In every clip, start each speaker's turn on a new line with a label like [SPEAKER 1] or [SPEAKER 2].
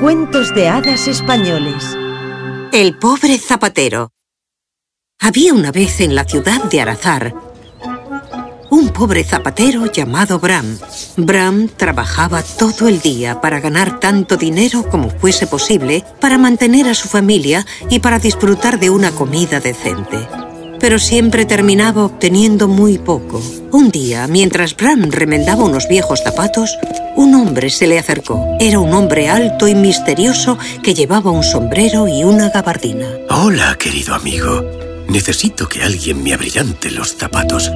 [SPEAKER 1] Cuentos de hadas españoles.
[SPEAKER 2] El pobre zapatero. Había una vez en la ciudad de Arazar un pobre zapatero llamado Bram. Bram trabajaba todo el día para ganar tanto dinero como fuese posible para mantener a su familia y para disfrutar de una comida decente pero siempre terminaba obteniendo muy poco. Un día, mientras Bram remendaba unos viejos zapatos, un hombre se le acercó. Era un hombre alto y misterioso que llevaba un sombrero y una gabardina.
[SPEAKER 3] Hola, querido amigo. Necesito que alguien me abrillante los zapatos.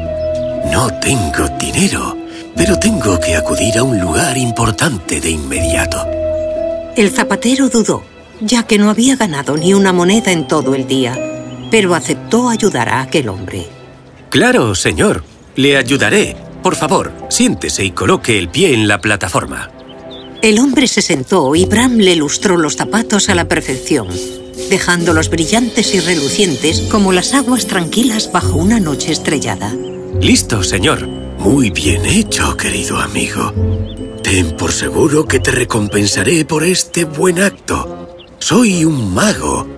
[SPEAKER 3] No tengo dinero, pero tengo que acudir a un lugar importante de inmediato.
[SPEAKER 2] El zapatero dudó, ya que no había ganado ni una moneda en todo el día pero aceptó ayudar a aquel hombre.
[SPEAKER 3] Claro, señor. Le ayudaré. Por favor, siéntese y coloque el pie en la plataforma.
[SPEAKER 2] El hombre se sentó y Bram le lustró los zapatos a la perfección, dejándolos brillantes y relucientes como las aguas tranquilas bajo una noche estrellada.
[SPEAKER 3] Listo, señor. Muy bien hecho, querido amigo. Ten por seguro que te recompensaré por este buen acto. Soy un mago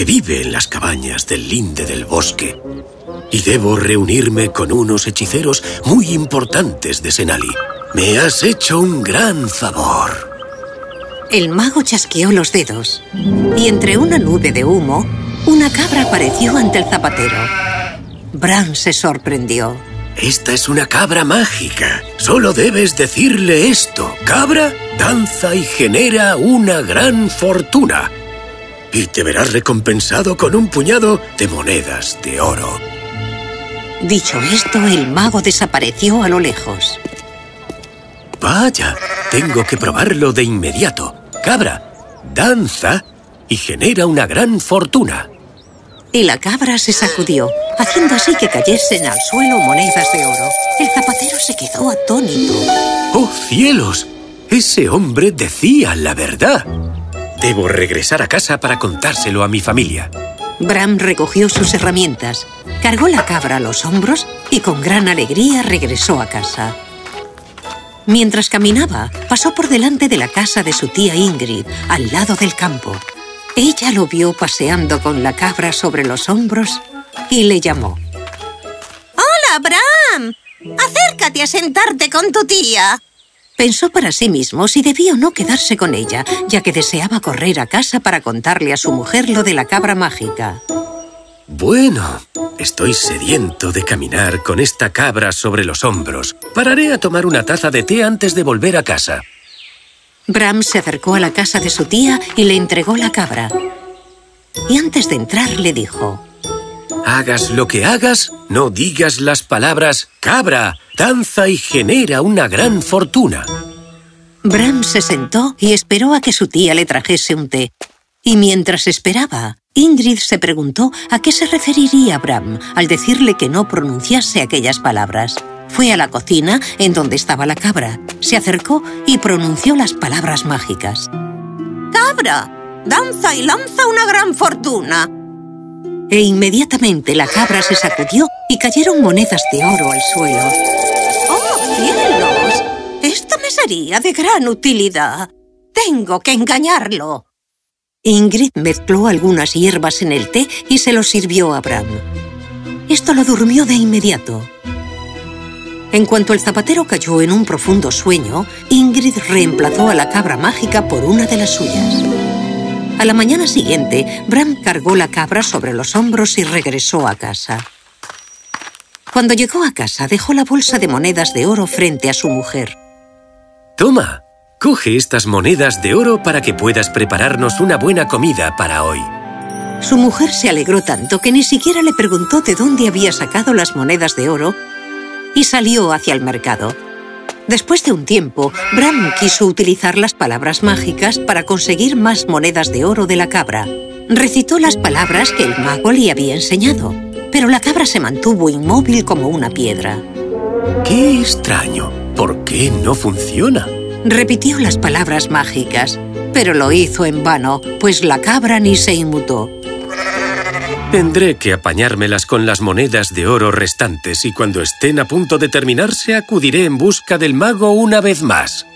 [SPEAKER 3] que vive en las cabañas del linde del bosque. Y debo reunirme con unos hechiceros muy importantes de Senali. Me has hecho un gran favor.
[SPEAKER 2] El mago chasqueó los dedos y entre una nube de humo, una cabra apareció ante el zapatero. Bran se sorprendió.
[SPEAKER 3] Esta es una cabra mágica. Solo debes decirle esto. Cabra danza y genera una gran fortuna y te verás recompensado con un puñado de monedas de oro.
[SPEAKER 2] Dicho esto, el mago desapareció a lo lejos.
[SPEAKER 3] Vaya, tengo que probarlo de inmediato. Cabra, danza y genera una gran fortuna.
[SPEAKER 2] Y la cabra se sacudió, haciendo así que cayesen al suelo monedas de oro. El zapatero se quedó atónito.
[SPEAKER 3] ¡Oh, cielos! Ese hombre decía la verdad. Debo regresar a casa para contárselo a mi familia.
[SPEAKER 2] Bram recogió sus herramientas, cargó la cabra a los hombros y con gran alegría regresó a casa. Mientras caminaba, pasó por delante de la casa de su tía Ingrid, al lado del campo. Ella lo vio paseando con la cabra sobre los hombros y le llamó.
[SPEAKER 4] ¡Hola, Bram! Acércate a sentarte con tu tía.
[SPEAKER 2] Pensó para sí mismo si debía o no quedarse con ella, ya que deseaba correr a casa para contarle a su mujer lo de la cabra mágica.
[SPEAKER 3] Bueno, estoy sediento de caminar con esta cabra sobre los hombros. Pararé a tomar una taza de té antes de volver a casa.
[SPEAKER 2] Bram se acercó a la casa de su tía y le entregó la cabra. Y antes de entrar le dijo...
[SPEAKER 3] Hagas lo que hagas, no digas las palabras cabra, danza y genera una gran fortuna.
[SPEAKER 2] Bram se sentó y esperó a que su tía le trajese un té. Y mientras esperaba, Ingrid se preguntó a qué se referiría Bram al decirle que no pronunciase aquellas palabras. Fue a la cocina, en donde estaba la cabra, se acercó y pronunció las palabras mágicas.
[SPEAKER 4] ¡Cabra! Danza y lanza una gran fortuna
[SPEAKER 2] e inmediatamente la cabra se sacudió y cayeron monedas de oro al suelo.
[SPEAKER 4] ¡Oh, cielos! Esto me sería de gran utilidad. Tengo que engañarlo.
[SPEAKER 2] Ingrid mezcló algunas hierbas en el té y se lo sirvió a Bram. Esto lo durmió de inmediato. En cuanto el zapatero cayó en un profundo sueño, Ingrid reemplazó a la cabra mágica por una de las suyas. A la mañana siguiente, Bram cargó la cabra sobre los hombros y regresó a casa. Cuando llegó a casa, dejó la bolsa de monedas de oro frente a su mujer.
[SPEAKER 3] Toma, coge estas monedas de oro para que puedas prepararnos una buena comida para hoy.
[SPEAKER 2] Su mujer se alegró tanto que ni siquiera le preguntó de dónde había sacado las monedas de oro y salió hacia el mercado. Después de un tiempo, Bram quiso utilizar las palabras mágicas para conseguir más monedas de oro de la cabra. Recitó las palabras que el mago le había enseñado, pero la cabra se mantuvo inmóvil como una piedra.
[SPEAKER 3] ¡Qué extraño! ¿Por qué no funciona?
[SPEAKER 2] Repitió las palabras mágicas, pero lo hizo en vano, pues la cabra ni se inmutó.
[SPEAKER 3] Tendré que apañármelas con las monedas de oro restantes y cuando estén a punto de terminarse acudiré en busca del mago una vez más.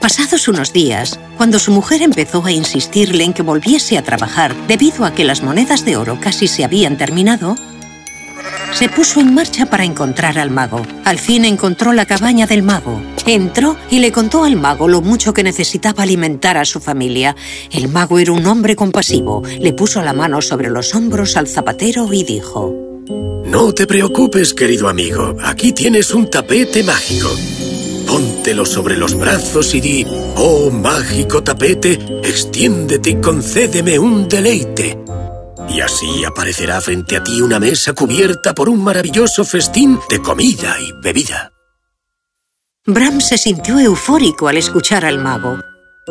[SPEAKER 2] Pasados unos días, cuando su mujer empezó a insistirle en que volviese a trabajar debido a que las monedas de oro casi se habían terminado, se puso en marcha para encontrar al mago. Al fin encontró la cabaña del mago. Entró y le contó al mago lo mucho que necesitaba alimentar a su familia. El mago era un hombre compasivo. Le puso la mano sobre los hombros al zapatero y dijo...
[SPEAKER 3] No te preocupes, querido amigo. Aquí tienes un tapete mágico. Póntelo sobre los brazos y di, oh mágico tapete, extiéndete y concédeme un deleite. Y así aparecerá frente a ti una mesa cubierta por un maravilloso festín de comida y bebida.
[SPEAKER 2] Bram se sintió eufórico al escuchar al mago.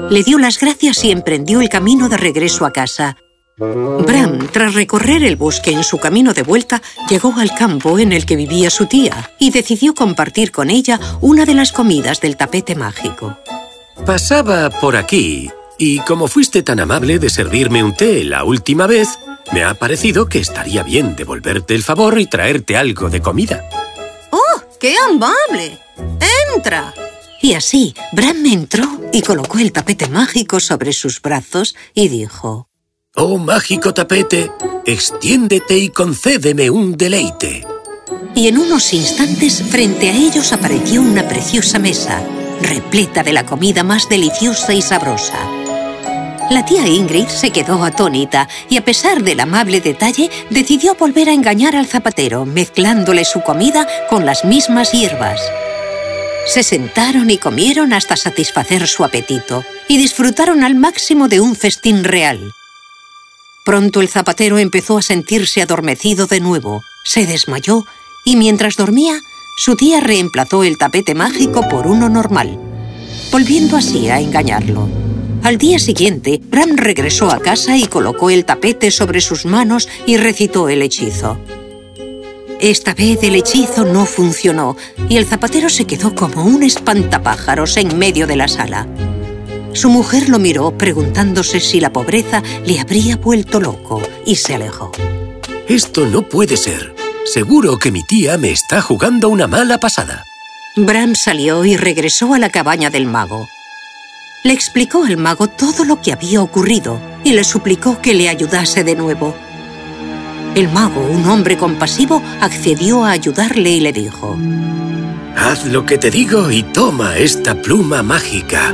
[SPEAKER 2] Le dio las gracias y emprendió el camino de regreso a casa. Bram, tras recorrer el bosque en su camino de vuelta, llegó al campo en el que vivía su tía y decidió compartir con ella una de las comidas del tapete mágico.
[SPEAKER 3] Pasaba por aquí y como fuiste tan amable de servirme un té la última vez, me ha parecido que estaría bien devolverte el favor y traerte algo de comida.
[SPEAKER 4] ¡Oh, qué amable! ¡Entra!
[SPEAKER 2] Y así, Bram entró y colocó el tapete mágico sobre sus brazos y dijo...
[SPEAKER 3] Oh mágico tapete, extiéndete y concédeme un deleite.
[SPEAKER 2] Y en unos instantes, frente a ellos apareció una preciosa mesa, repleta de la comida más deliciosa y sabrosa. La tía Ingrid se quedó atónita y a pesar del amable detalle, decidió volver a engañar al zapatero, mezclándole su comida con las mismas hierbas. Se sentaron y comieron hasta satisfacer su apetito y disfrutaron al máximo de un festín real. Pronto el zapatero empezó a sentirse adormecido de nuevo, se desmayó y mientras dormía, su tía reemplazó el tapete mágico por uno normal, volviendo así a engañarlo. Al día siguiente, Bram regresó a casa y colocó el tapete sobre sus manos y recitó el hechizo. Esta vez el hechizo no funcionó y el zapatero se quedó como un espantapájaros en medio de la sala. Su mujer lo miró preguntándose si la pobreza le habría vuelto loco y se alejó.
[SPEAKER 3] Esto no puede ser. Seguro que mi tía me está jugando una mala pasada.
[SPEAKER 2] Bram salió y regresó a la cabaña del mago. Le explicó al mago todo lo que había ocurrido y le suplicó que le ayudase de nuevo. El mago, un hombre compasivo, accedió a ayudarle y le dijo...
[SPEAKER 3] Haz lo que te digo y toma esta pluma mágica.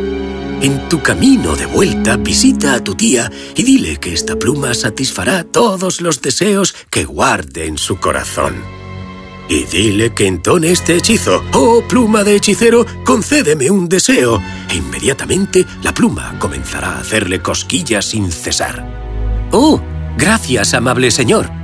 [SPEAKER 3] En tu camino de vuelta, visita a tu tía y dile que esta pluma satisfará todos los deseos que guarde en su corazón. Y dile que entone este hechizo. ¡Oh, pluma de hechicero, concédeme un deseo! E inmediatamente la pluma comenzará a hacerle cosquillas sin cesar. ¡Oh, gracias, amable señor!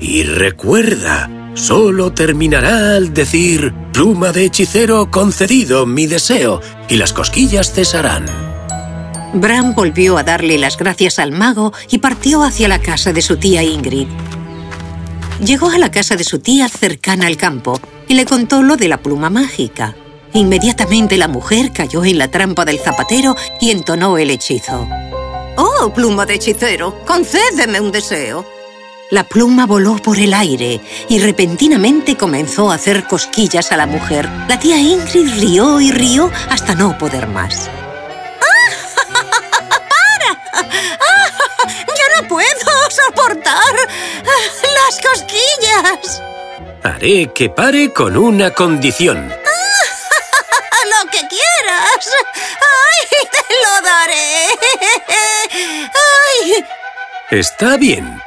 [SPEAKER 3] Y recuerda, solo terminará al decir pluma de hechicero concedido mi deseo y las cosquillas cesarán.
[SPEAKER 2] Bram volvió a darle las gracias al mago y partió hacia la casa de su tía Ingrid. Llegó a la casa de su tía cercana al campo y le contó lo de la pluma mágica. Inmediatamente la mujer cayó en la trampa del zapatero y entonó el hechizo.
[SPEAKER 4] ¡Oh, pluma de hechicero! ¡Concédeme un deseo!
[SPEAKER 2] La pluma voló por el aire y repentinamente comenzó a hacer cosquillas a la mujer. La tía Ingrid rió y rió hasta no poder más.
[SPEAKER 4] ¡Para! ¡Ya no puedo soportar las cosquillas!
[SPEAKER 3] Haré que pare con una condición.
[SPEAKER 4] ¡Lo que quieras! ¡Ay, te lo daré! ¡Ay!
[SPEAKER 3] Está bien.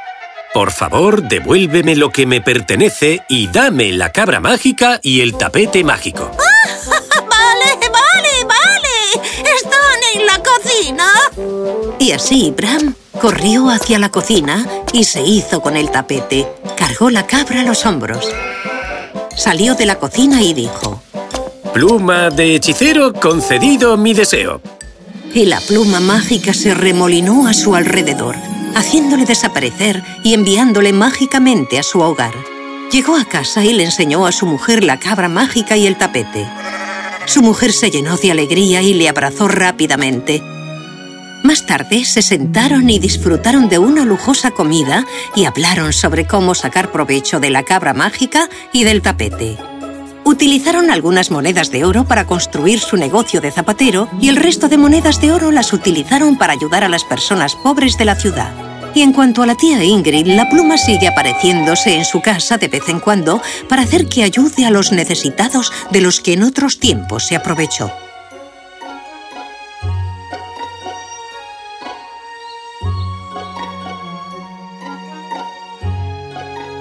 [SPEAKER 3] Por favor, devuélveme lo que me pertenece y dame la cabra mágica y el tapete mágico.
[SPEAKER 4] ¡Vale, vale, vale! ¡Están en la cocina!
[SPEAKER 2] Y así Bram corrió hacia la cocina y se hizo con el tapete. Cargó la cabra a los hombros. Salió de la cocina y dijo...
[SPEAKER 3] Pluma de hechicero, concedido mi deseo.
[SPEAKER 2] Y la pluma mágica se remolinó a su alrededor, haciéndole desaparecer y enviándole mágicamente a su hogar. Llegó a casa y le enseñó a su mujer la cabra mágica y el tapete. Su mujer se llenó de alegría y le abrazó rápidamente. Más tarde se sentaron y disfrutaron de una lujosa comida y hablaron sobre cómo sacar provecho de la cabra mágica y del tapete. Utilizaron algunas monedas de oro para construir su negocio de zapatero y el resto de monedas de oro las utilizaron para ayudar a las personas pobres de la ciudad. Y en cuanto a la tía Ingrid, la pluma sigue apareciéndose en su casa de vez en cuando para hacer que ayude a los necesitados de los que en otros tiempos se aprovechó.